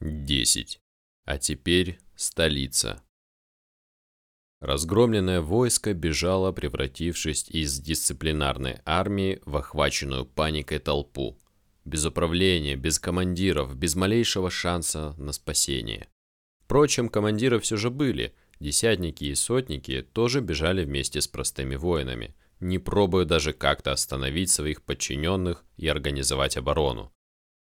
10. А теперь столица. Разгромленное войско бежало, превратившись из дисциплинарной армии в охваченную паникой толпу. Без управления, без командиров, без малейшего шанса на спасение. Впрочем, командиры все же были. Десятники и сотники тоже бежали вместе с простыми воинами, не пробуя даже как-то остановить своих подчиненных и организовать оборону.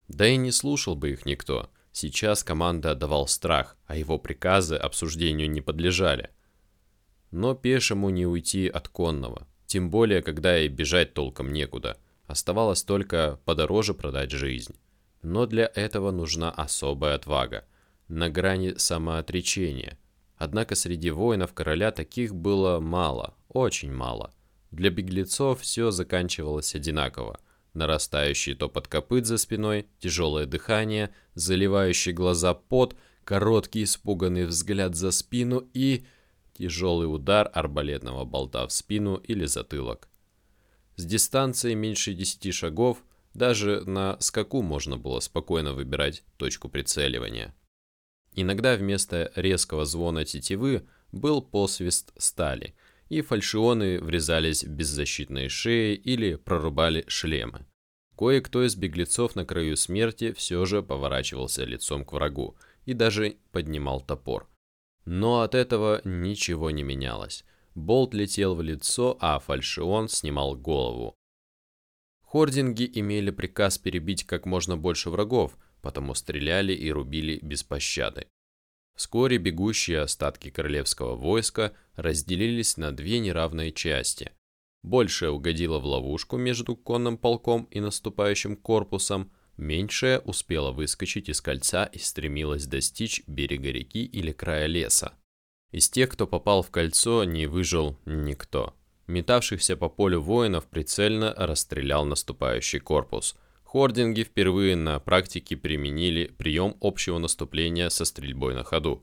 Да и не слушал бы их никто – Сейчас команда отдавал страх, а его приказы обсуждению не подлежали. Но пешему не уйти от конного, тем более, когда и бежать толком некуда. Оставалось только подороже продать жизнь. Но для этого нужна особая отвага, на грани самоотречения. Однако среди воинов короля таких было мало, очень мало. Для беглецов все заканчивалось одинаково – нарастающий топот копыт за спиной, тяжелое дыхание, заливающий глаза пот, короткий испуганный взгляд за спину и тяжелый удар арбалетного болта в спину или затылок. С дистанции меньше 10 шагов даже на скаку можно было спокойно выбирать точку прицеливания. Иногда вместо резкого звона тетивы был посвист стали – и фальшионы врезались в беззащитные шеи или прорубали шлемы. Кое-кто из беглецов на краю смерти все же поворачивался лицом к врагу и даже поднимал топор. Но от этого ничего не менялось. Болт летел в лицо, а фальшион снимал голову. Хординги имели приказ перебить как можно больше врагов, потому стреляли и рубили без пощады. Вскоре бегущие остатки королевского войска разделились на две неравные части. Большая угодила в ловушку между конным полком и наступающим корпусом, меньшая успела выскочить из кольца и стремилась достичь берега реки или края леса. Из тех, кто попал в кольцо, не выжил никто. Метавшихся по полю воинов прицельно расстрелял наступающий корпус – Хординги впервые на практике применили прием общего наступления со стрельбой на ходу.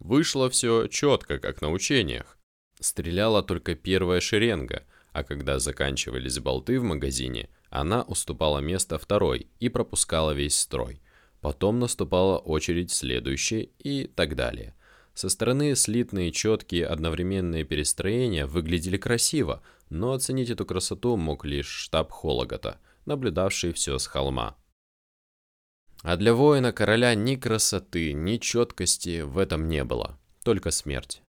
Вышло все четко, как на учениях. Стреляла только первая шеренга, а когда заканчивались болты в магазине, она уступала место второй и пропускала весь строй. Потом наступала очередь следующей и так далее. Со стороны слитные четкие одновременные перестроения выглядели красиво, но оценить эту красоту мог лишь штаб Хологота – наблюдавший все с холма. А для воина короля ни красоты, ни четкости в этом не было, только смерть.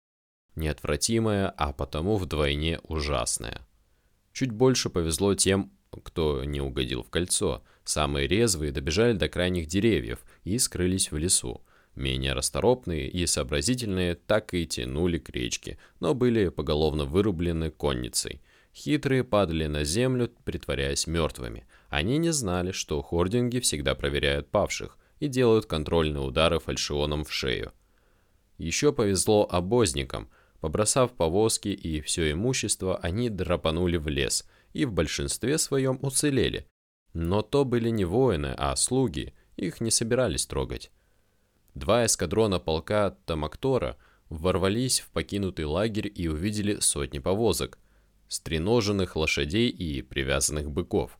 Неотвратимая, а потому вдвойне ужасная. Чуть больше повезло тем, кто не угодил в кольцо. Самые резвые добежали до крайних деревьев и скрылись в лесу. Менее расторопные и сообразительные так и тянули к речке, но были поголовно вырублены конницей – Хитрые падали на землю, притворяясь мертвыми. Они не знали, что хординги всегда проверяют павших и делают контрольные удары фальшионом в шею. Еще повезло обозникам. Побросав повозки и все имущество, они драпанули в лес и в большинстве своем уцелели. Но то были не воины, а слуги, их не собирались трогать. Два эскадрона полка Тамактора ворвались в покинутый лагерь и увидели сотни повозок, стреноженных лошадей и привязанных быков.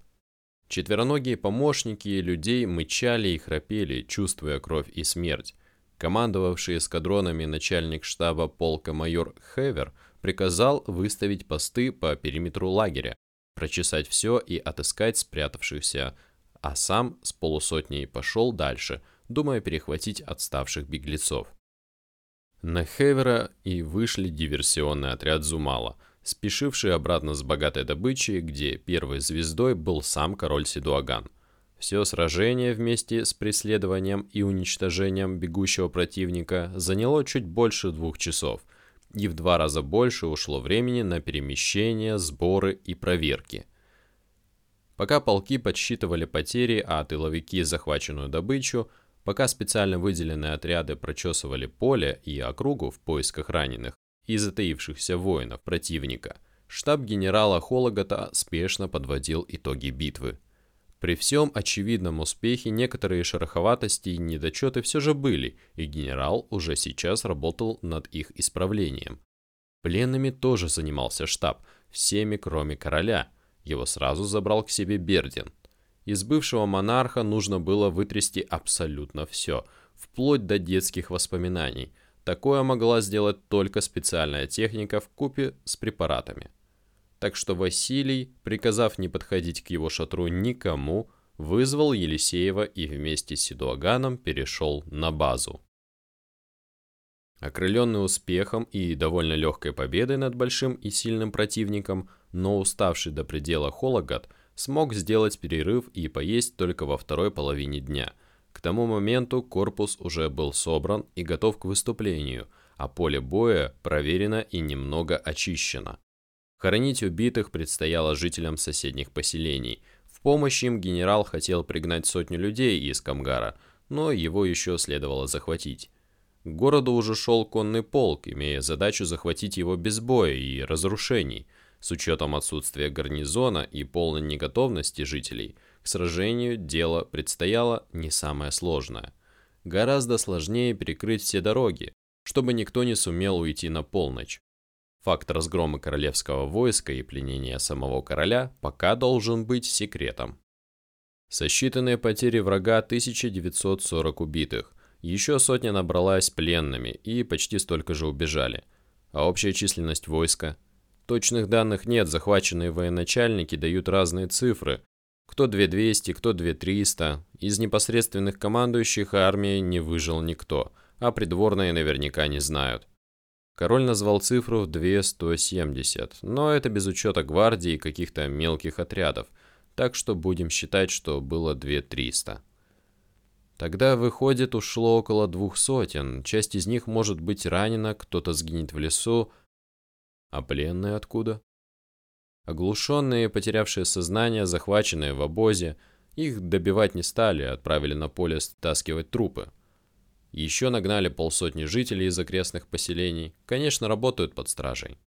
Четвероногие помощники людей мычали и храпели, чувствуя кровь и смерть. Командовавший эскадронами начальник штаба полка майор Хевер приказал выставить посты по периметру лагеря, прочесать все и отыскать спрятавшихся, а сам с полусотней пошел дальше, думая перехватить отставших беглецов. На Хевера и вышли диверсионный отряд Зумала – спешивший обратно с богатой добычей, где первой звездой был сам король Сидуаган. Все сражение вместе с преследованием и уничтожением бегущего противника заняло чуть больше двух часов, и в два раза больше ушло времени на перемещение, сборы и проверки. Пока полки подсчитывали потери, а тыловики захваченную добычу, пока специально выделенные отряды прочесывали поле и округу в поисках раненых, и затаившихся воинов противника, штаб генерала Хологота спешно подводил итоги битвы. При всем очевидном успехе некоторые шероховатости и недочеты все же были, и генерал уже сейчас работал над их исправлением. Пленными тоже занимался штаб, всеми кроме короля. Его сразу забрал к себе Бердин. Из бывшего монарха нужно было вытрясти абсолютно все – вплоть до детских воспоминаний. Такое могла сделать только специальная техника в купе с препаратами. Так что Василий, приказав не подходить к его шатру никому, вызвал Елисеева и вместе с Сидуаганом перешел на базу. Окрыленный успехом и довольно легкой победой над большим и сильным противником, но уставший до предела Хологат смог сделать перерыв и поесть только во второй половине дня. К тому моменту корпус уже был собран и готов к выступлению, а поле боя проверено и немного очищено. Хоронить убитых предстояло жителям соседних поселений. В помощь им генерал хотел пригнать сотню людей из Камгара, но его еще следовало захватить. К городу уже шел конный полк, имея задачу захватить его без боя и разрушений. С учетом отсутствия гарнизона и полной неготовности жителей, к сражению дело предстояло не самое сложное. Гораздо сложнее перекрыть все дороги, чтобы никто не сумел уйти на полночь. Факт разгрома королевского войска и пленения самого короля пока должен быть секретом. Сосчитанные потери врага 1940 убитых – еще сотня набралась пленными и почти столько же убежали. А общая численность войска? Точных данных нет, захваченные военачальники дают разные цифры. Кто 2200, кто 2300. Из непосредственных командующих армии не выжил никто, а придворные наверняка не знают. Король назвал цифру в 2170, но это без учета гвардии и каких-то мелких отрядов, так что будем считать, что было 2300. Тогда, выходит, ушло около двух сотен. Часть из них может быть ранена, кто-то сгинет в лесу. А пленные откуда? Оглушенные, потерявшие сознание, захваченные в обозе, их добивать не стали, отправили на поле стаскивать трупы. Еще нагнали полсотни жителей из окрестных поселений, конечно, работают под стражей.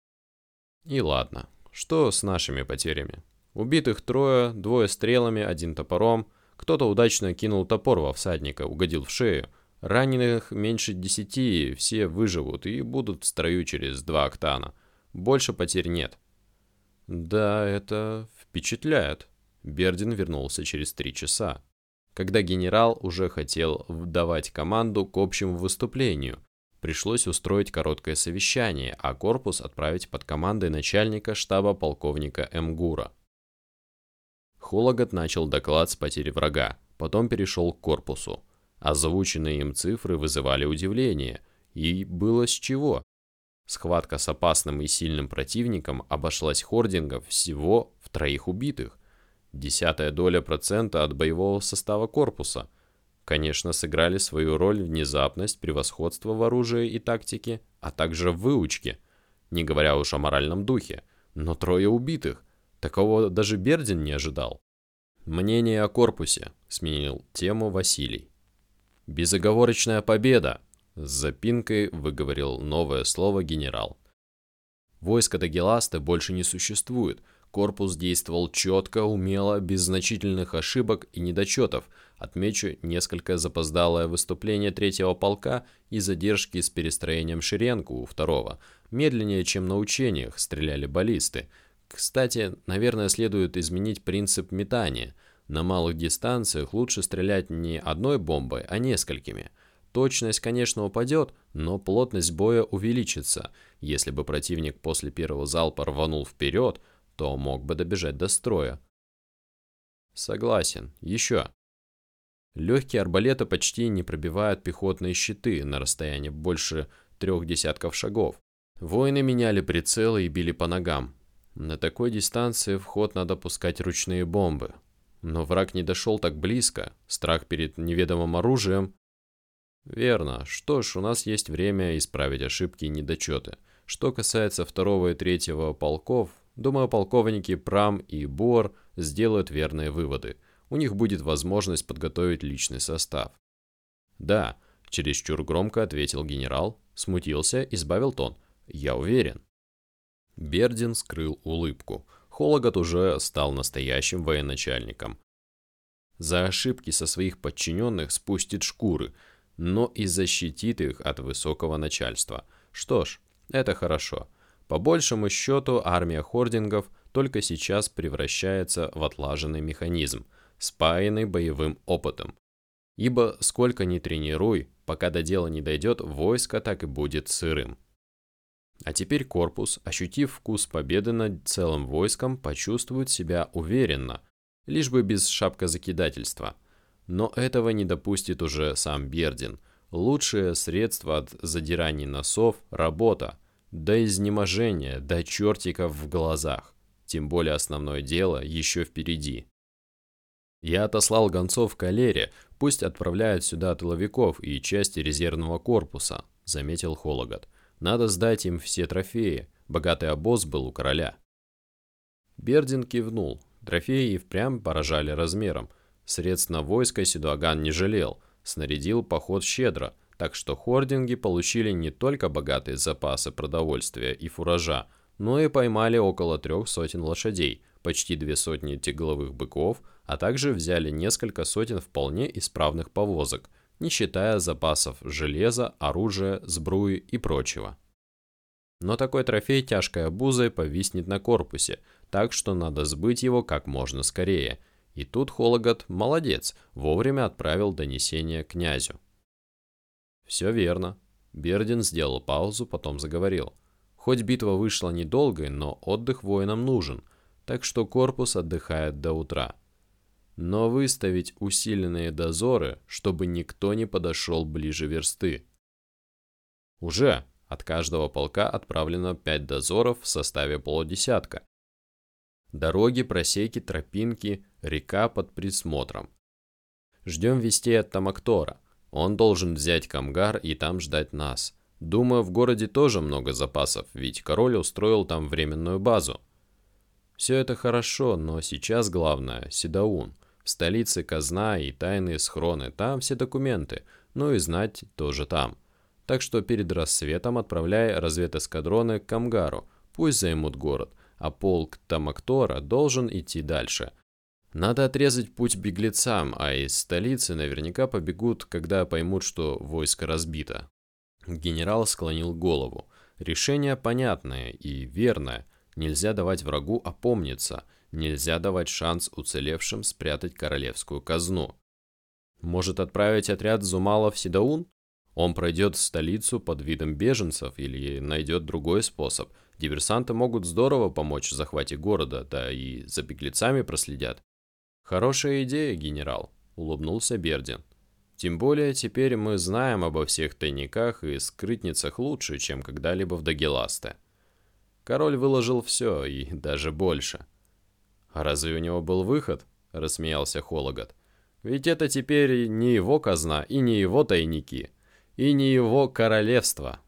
И ладно, что с нашими потерями? Убитых трое, двое стрелами, один топором – кто-то удачно кинул топор во всадника, угодил в шею. Раненых меньше десяти, все выживут и будут в строю через два октана. Больше потерь нет. Да, это впечатляет. Бердин вернулся через три часа, когда генерал уже хотел давать команду к общему выступлению. Пришлось устроить короткое совещание, а корпус отправить под командой начальника штаба полковника Мгура. Хологот начал доклад с потери врага, потом перешел к корпусу. Озвученные им цифры вызывали удивление, и было с чего. Схватка с опасным и сильным противником обошлась хордингов всего в троих убитых. Десятая доля процента от боевого состава корпуса. Конечно, сыграли свою роль внезапность, превосходство в оружии и тактике, а также в выучке, не говоря уж о моральном духе. Но трое убитых. Такого даже Бердин не ожидал. Мнение о корпусе, сменил тему Василий. Безоговорочная победа, с запинкой выговорил новое слово генерал. Войска Дагеласта больше не существует. Корпус действовал четко, умело, без значительных ошибок и недочетов. Отмечу несколько запоздалое выступление третьего полка и задержки с перестроением шеренг у второго. Медленнее, чем на учениях, стреляли баллисты. Кстати, наверное, следует изменить принцип метания. На малых дистанциях лучше стрелять не одной бомбой, а несколькими. Точность, конечно, упадет, но плотность боя увеличится. Если бы противник после первого залпа рванул вперед, то мог бы добежать до строя. Согласен. Еще. Легкие арбалеты почти не пробивают пехотные щиты на расстоянии больше трех десятков шагов. Воины меняли прицелы и били по ногам. На такой дистанции в ход надо пускать ручные бомбы. Но враг не дошел так близко, страх перед неведомым оружием. Верно. Что ж, у нас есть время исправить ошибки и недочеты. Что касается второго и третьего полков, думаю, полковники Прам и Бор сделают верные выводы. У них будет возможность подготовить личный состав. Да, чересчур громко ответил генерал, смутился и сбавил тон. Я уверен. Бердин скрыл улыбку. Хологот уже стал настоящим военачальником. За ошибки со своих подчиненных спустит шкуры, но и защитит их от высокого начальства. Что ж, это хорошо. По большему счету, армия хордингов только сейчас превращается в отлаженный механизм, спаянный боевым опытом. Ибо сколько ни тренируй, пока до дела не дойдет, войско так и будет сырым. А теперь корпус, ощутив вкус победы над целым войском, почувствует себя уверенно, лишь бы без шапкозакидательства. Но этого не допустит уже сам Бердин. Лучшее средство от задираний носов – работа, до изнеможения, до чертиков в глазах. Тем более основное дело еще впереди. Я отослал гонцов к Калере, пусть отправляют сюда тыловиков и части резервного корпуса, заметил Хологот. Надо сдать им все трофеи, богатый обоз был у короля. Бердин кивнул. Трофеи и впрямь поражали размером. Средств на войско Сидуаган не жалел, снарядил поход щедро, так что хординги получили не только богатые запасы продовольствия и фуража, но и поймали около трех сотен лошадей, почти две сотни тягловых быков, а также взяли несколько сотен вполне исправных повозок, не считая запасов железа, оружия, сбруи и прочего. Но такой трофей тяжкой обузой повиснет на корпусе, так что надо сбыть его как можно скорее. И тут Хологот, молодец, вовремя отправил донесение князю. Все верно. Бердин сделал паузу, потом заговорил. Хоть битва вышла недолгой, но отдых воинам нужен, так что корпус отдыхает до утра но выставить усиленные дозоры, чтобы никто не подошел ближе версты. Уже от каждого полка отправлено 5 дозоров в составе полудесятка. Дороги, просеки, тропинки, река под присмотром. Ждем вести от Тамактора. Он должен взять Камгар и там ждать нас. Думаю, в городе тоже много запасов, ведь король устроил там временную базу. Все это хорошо, но сейчас главное – Седаун – в столице казна и тайные схроны, там все документы, ну и знать тоже там. Так что перед рассветом отправляй разведэскадроны к Камгару, пусть займут город, а полк Тамактора должен идти дальше. Надо отрезать путь беглецам, а из столицы наверняка побегут, когда поймут, что войско разбито. Генерал склонил голову. Решение понятное и верное. Нельзя давать врагу опомниться – Нельзя давать шанс уцелевшим спрятать королевскую казну. Может отправить отряд Зумала в Сидаун? Он пройдет в столицу под видом беженцев или найдет другой способ. Диверсанты могут здорово помочь в захвате города, да и за беглецами проследят. Хорошая идея, генерал, улыбнулся Бердин. Тем более теперь мы знаем обо всех тайниках и скрытницах лучше, чем когда-либо в Дагеласте. Король выложил все и даже больше. «А разве у него был выход?» – рассмеялся Хологот. «Ведь это теперь не его казна и не его тайники, и не его королевство».